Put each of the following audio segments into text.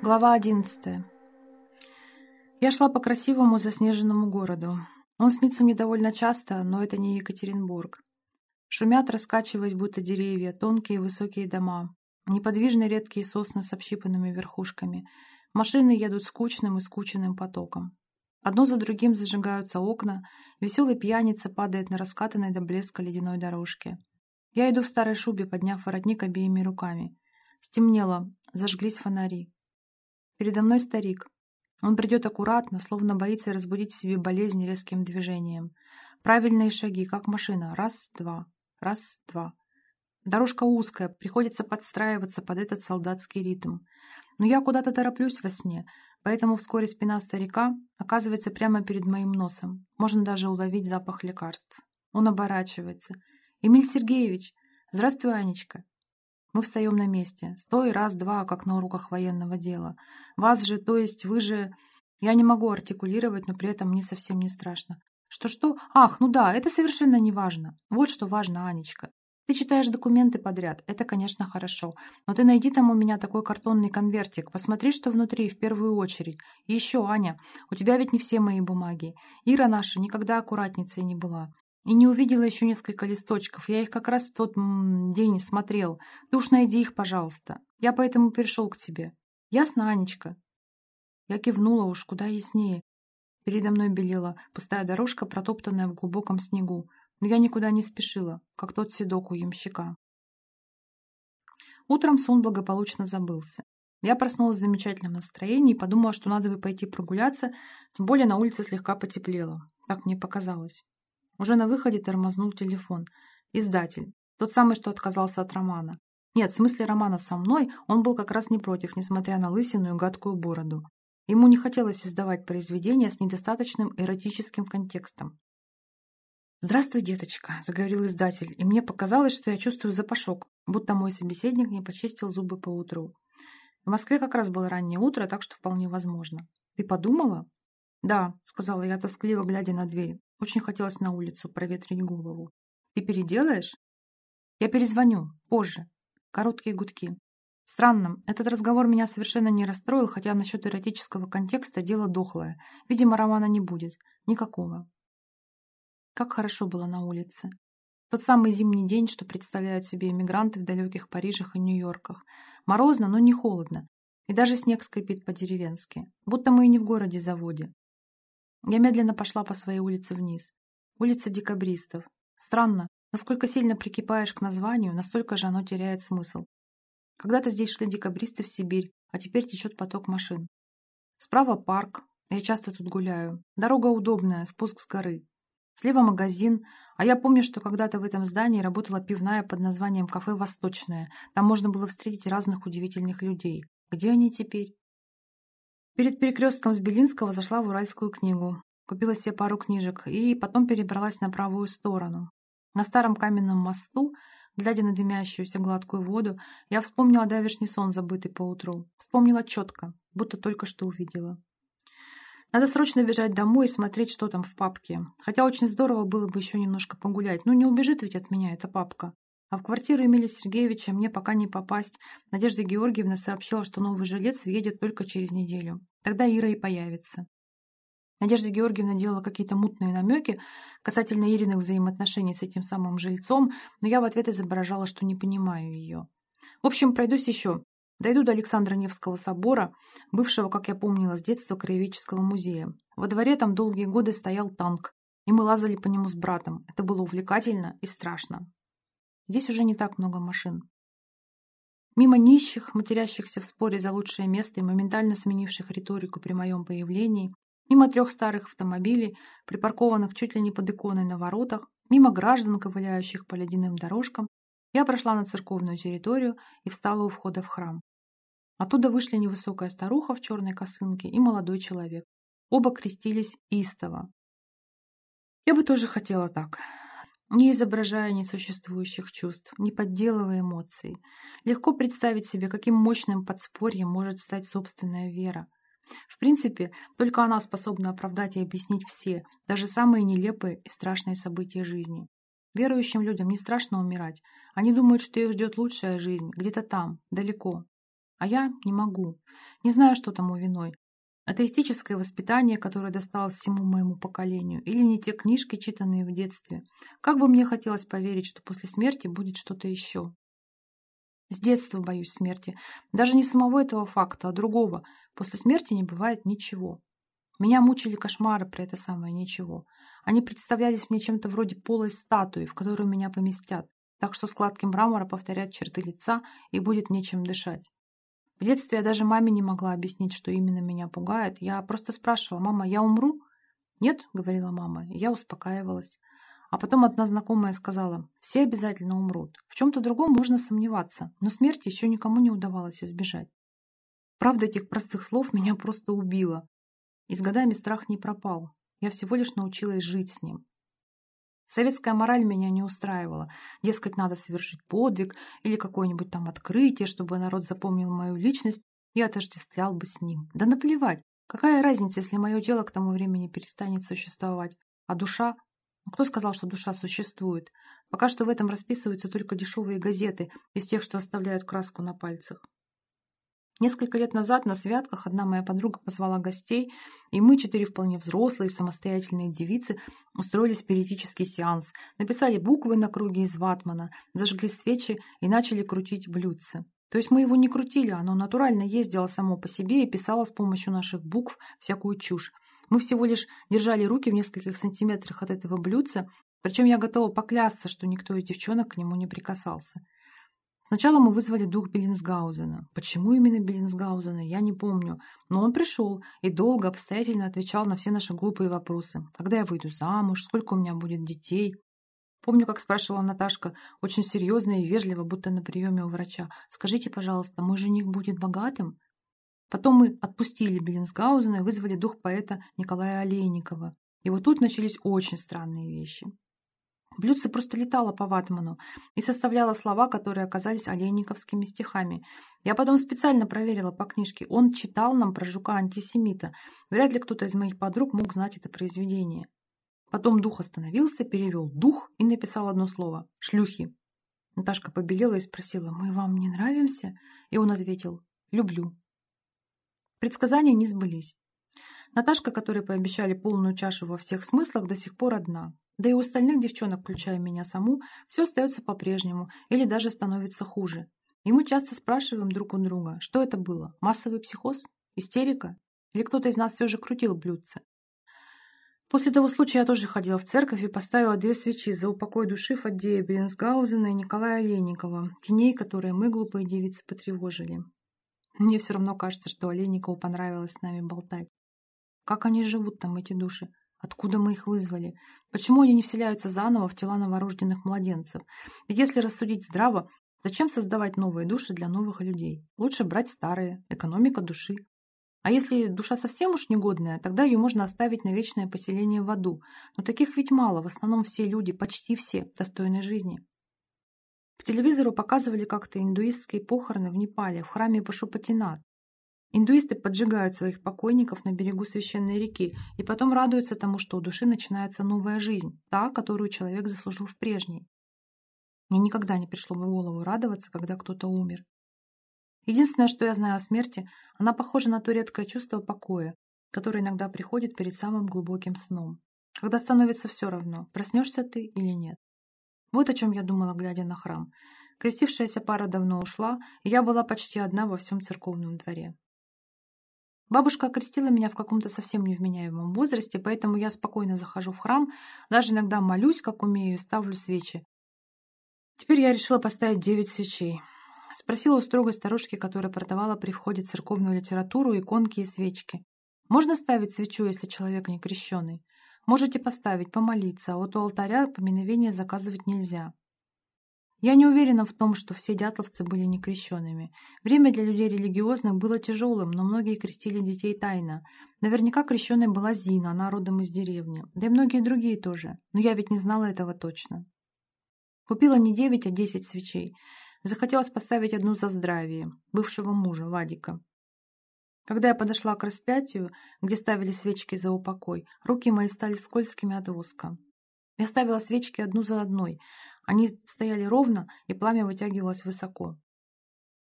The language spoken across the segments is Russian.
Глава 11. Я шла по красивому заснеженному городу. Он снится мне довольно часто, но это не Екатеринбург. Шумят, раскачиваясь, будто деревья, тонкие высокие дома, неподвижные редкие сосны с общипанными верхушками. Машины едут скучным и скученным потоком. Одно за другим зажигаются окна, веселый пьяница падает на раскатанной до блеска ледяной дорожке. Я иду в старой шубе, подняв воротник обеими руками. Стемнело, зажглись фонари. Передо мной старик. Он придет аккуратно, словно боится разбудить в себе болезнь резким движением. Правильные шаги, как машина. Раз, два. Раз, два. Дорожка узкая, приходится подстраиваться под этот солдатский ритм. Но я куда-то тороплюсь во сне, поэтому вскоре спина старика оказывается прямо перед моим носом. Можно даже уловить запах лекарств. Он оборачивается. «Эмиль Сергеевич! Здравствуй, Анечка!» Мы встаем на месте. Стой раз-два, как на уроках военного дела. Вас же, то есть вы же... Я не могу артикулировать, но при этом мне совсем не страшно. Что-что? Ах, ну да, это совершенно не важно. Вот что важно, Анечка. Ты читаешь документы подряд, это, конечно, хорошо. Но ты найди там у меня такой картонный конвертик, посмотри, что внутри, в первую очередь. И еще, Аня, у тебя ведь не все мои бумаги. Ира наша никогда аккуратницей не была. И не увидела еще несколько листочков. Я их как раз в тот день смотрел. Ты уж найди их, пожалуйста. Я поэтому пришел к тебе. Ясно, Анечка?» Я кивнула уж куда яснее. Передо мной белела пустая дорожка, протоптанная в глубоком снегу. Но я никуда не спешила, как тот седок у ямщика. Утром сон благополучно забылся. Я проснулась в замечательном настроении и подумала, что надо бы пойти прогуляться, тем более на улице слегка потеплело. Так мне показалось. Уже на выходе тормознул телефон. Издатель. Тот самый, что отказался от романа. Нет, в смысле романа со мной он был как раз не против, несмотря на лысину и гадкую бороду. Ему не хотелось издавать произведения с недостаточным эротическим контекстом. «Здравствуй, деточка», — заговорил издатель, и мне показалось, что я чувствую запашок, будто мой собеседник не почистил зубы поутру. В Москве как раз было раннее утро, так что вполне возможно. «Ты подумала?» «Да», — сказала я, тоскливо глядя на дверь. Очень хотелось на улицу проветрить голову. «Ты переделаешь?» «Я перезвоню. Позже». Короткие гудки. Странно, этот разговор меня совершенно не расстроил, хотя насчет эротического контекста дело дохлое. Видимо, романа не будет. Никакого. Как хорошо было на улице. Тот самый зимний день, что представляют себе эмигранты в далеких Парижах и Нью-Йорках. Морозно, но не холодно. И даже снег скрипит по-деревенски. Будто мы и не в городе-заводе. Я медленно пошла по своей улице вниз. Улица декабристов. Странно, насколько сильно прикипаешь к названию, настолько же оно теряет смысл. Когда-то здесь шли декабристы в Сибирь, а теперь течет поток машин. Справа парк, я часто тут гуляю. Дорога удобная, спуск с горы. Слева магазин, а я помню, что когда-то в этом здании работала пивная под названием «Кафе Восточное». Там можно было встретить разных удивительных людей. Где они теперь? Перед перекрестком с Белинского зашла в Уральскую книгу. Купила себе пару книжек и потом перебралась на правую сторону. На старом каменном мосту, глядя на дымящуюся гладкую воду, я вспомнила давешний сон, забытый поутру. Вспомнила четко, будто только что увидела. Надо срочно бежать домой и смотреть, что там в папке. Хотя очень здорово было бы еще немножко погулять. Ну, не убежит ведь от меня эта папка. А в квартиру Эмилия Сергеевича мне пока не попасть. Надежда Георгиевна сообщила, что новый жилец въедет только через неделю. Тогда Ира и появится. Надежда Георгиевна делала какие-то мутные намеки касательно Ириных взаимоотношений с этим самым жильцом, но я в ответ изображала, что не понимаю ее. В общем, пройдусь еще. Дойду до Александра Невского собора, бывшего, как я помнила, с детства краеведческого музея. Во дворе там долгие годы стоял танк, и мы лазали по нему с братом. Это было увлекательно и страшно. Здесь уже не так много машин. Мимо нищих, матерящихся в споре за лучшее место и моментально сменивших риторику при моем появлении, мимо трех старых автомобилей, припаркованных чуть ли не под иконой на воротах, мимо граждан, ковыляющих по ледяным дорожкам, я прошла на церковную территорию и встала у входа в храм. Оттуда вышли невысокая старуха в черной косынке и молодой человек. Оба крестились истово. Я бы тоже хотела так не изображая несуществующих чувств, не подделывая эмоций. Легко представить себе, каким мощным подспорьем может стать собственная вера. В принципе, только она способна оправдать и объяснить все, даже самые нелепые и страшные события жизни. Верующим людям не страшно умирать. Они думают, что их ждет лучшая жизнь, где-то там, далеко. А я не могу. Не знаю, что тому виной. Атеистическое воспитание, которое досталось всему моему поколению, или не те книжки, читанные в детстве. Как бы мне хотелось поверить, что после смерти будет что-то еще. С детства боюсь смерти. Даже не самого этого факта, а другого. После смерти не бывает ничего. Меня мучили кошмары про это самое ничего. Они представлялись мне чем-то вроде полой статуи, в которую меня поместят, так что складки мрамора повторят черты лица и будет нечем дышать. В детстве я даже маме не могла объяснить, что именно меня пугает. Я просто спрашивала, «Мама, я умру?» «Нет», — говорила мама, и я успокаивалась. А потом одна знакомая сказала, «Все обязательно умрут. В чем-то другом можно сомневаться, но смерти еще никому не удавалось избежать». Правда этих простых слов меня просто убила. И с годами страх не пропал. Я всего лишь научилась жить с ним. Советская мораль меня не устраивала. Дескать, надо совершить подвиг или какое-нибудь там открытие, чтобы народ запомнил мою личность и отождествлял бы с ним. Да наплевать. Какая разница, если мое тело к тому времени перестанет существовать, а душа... Ну, кто сказал, что душа существует? Пока что в этом расписываются только дешевые газеты из тех, что оставляют краску на пальцах. Несколько лет назад на святках одна моя подруга позвала гостей, и мы, четыре вполне взрослые, самостоятельные девицы, устроили спиритический сеанс, написали буквы на круге из ватмана, зажгли свечи и начали крутить блюдце. То есть мы его не крутили, оно натурально ездило само по себе и писало с помощью наших букв всякую чушь. Мы всего лишь держали руки в нескольких сантиметрах от этого блюдца, причем я готова поклясться, что никто из девчонок к нему не прикасался. Сначала мы вызвали дух Беллинсгаузена. Почему именно Беллинсгаузена, я не помню. Но он пришел и долго, обстоятельно отвечал на все наши глупые вопросы. Когда я выйду замуж, сколько у меня будет детей. Помню, как спрашивала Наташка, очень серьезно и вежливо, будто на приеме у врача. «Скажите, пожалуйста, мой жених будет богатым?» Потом мы отпустили Беллинсгаузена и вызвали дух поэта Николая Олейникова. И вот тут начались очень странные вещи. Блюдце просто летало по ватману и составляло слова, которые оказались олейниковскими стихами. Я потом специально проверила по книжке. Он читал нам про жука-антисемита. Вряд ли кто-то из моих подруг мог знать это произведение. Потом дух остановился, перевел дух и написал одно слово — «шлюхи». Наташка побелела и спросила, «Мы вам не нравимся?» И он ответил, «Люблю». Предсказания не сбылись. Наташка, которой пообещали полную чашу во всех смыслах, до сих пор одна. Да и у остальных девчонок, включая меня саму, все остается по-прежнему или даже становится хуже. И мы часто спрашиваем друг у друга, что это было? Массовый психоз? Истерика? Или кто-то из нас все же крутил блюдце? После того случая я тоже ходила в церковь и поставила две свечи за упокой души Фаддея Бенсгаузена и Николая Олейникова, теней, которые мы, глупые девицы, потревожили. Мне все равно кажется, что Олейникову понравилось с нами болтать. Как они живут там, эти души? Откуда мы их вызвали? Почему они не вселяются заново в тела новорожденных младенцев? Ведь если рассудить здраво, зачем создавать новые души для новых людей? Лучше брать старые, экономика души. А если душа совсем уж негодная, тогда ее можно оставить на вечное поселение в аду. Но таких ведь мало, в основном все люди, почти все, достойны жизни. По телевизору показывали как-то индуистские похороны в Непале, в храме Пашупатинат. Индуисты поджигают своих покойников на берегу священной реки и потом радуются тому, что у души начинается новая жизнь, та, которую человек заслужил в прежней. Мне никогда не пришло в голову радоваться, когда кто-то умер. Единственное, что я знаю о смерти, она похожа на то редкое чувство покоя, которое иногда приходит перед самым глубоким сном, когда становится все равно, проснешься ты или нет. Вот о чем я думала, глядя на храм. Крестившаяся пара давно ушла, и я была почти одна во всем церковном дворе. Бабушка окрестила меня в каком-то совсем невменяемом возрасте, поэтому я спокойно захожу в храм, даже иногда молюсь, как умею, ставлю свечи. Теперь я решила поставить девять свечей. Спросила у строгой старушки, которая продавала при входе церковную литературу, иконки и свечки. Можно ставить свечу, если человек не крещеный? Можете поставить, помолиться, а вот у алтаря поминовения заказывать нельзя. Я не уверена в том, что все дятловцы были некрещенными. Время для людей религиозных было тяжелым, но многие крестили детей тайно. Наверняка крещенной была Зина, она родом из деревни. Да и многие другие тоже. Но я ведь не знала этого точно. Купила не девять, а десять свечей. Захотелось поставить одну за здравие, бывшего мужа, Вадика. Когда я подошла к распятию, где ставили свечки за упокой, руки мои стали скользкими от воска. Я ставила свечки одну за одной, они стояли ровно, и пламя вытягивалось высоко.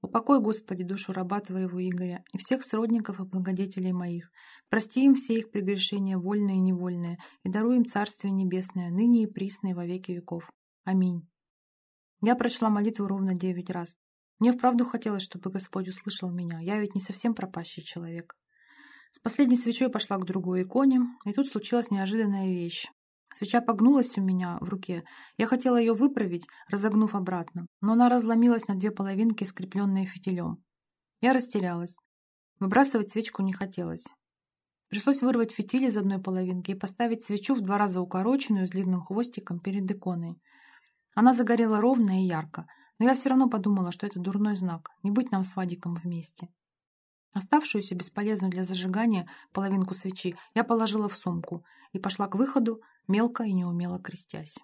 Упокой, Господи, душу раба Твоего Игоря и всех сродников и благодетелей моих. Прости им все их прегрешения, вольные и невольные, и даруй им Царствие Небесное, ныне и присно и во веки веков. Аминь. Я прочла молитву ровно девять раз. Мне вправду хотелось, чтобы Господь услышал меня. Я ведь не совсем пропащий человек. С последней свечой пошла к другой иконе, и тут случилась неожиданная вещь. Свеча погнулась у меня в руке. Я хотела ее выправить, разогнув обратно, но она разломилась на две половинки, скрепленные фитилем. Я растерялась. Выбрасывать свечку не хотелось. Пришлось вырвать фитиль из одной половинки и поставить свечу в два раза укороченную с длинным хвостиком перед иконой. Она загорела ровно и ярко, но я все равно подумала, что это дурной знак, не быть нам с Вадиком вместе. Оставшуюся бесполезную для зажигания половинку свечи я положила в сумку и пошла к выходу, мелко и неумело крестясь.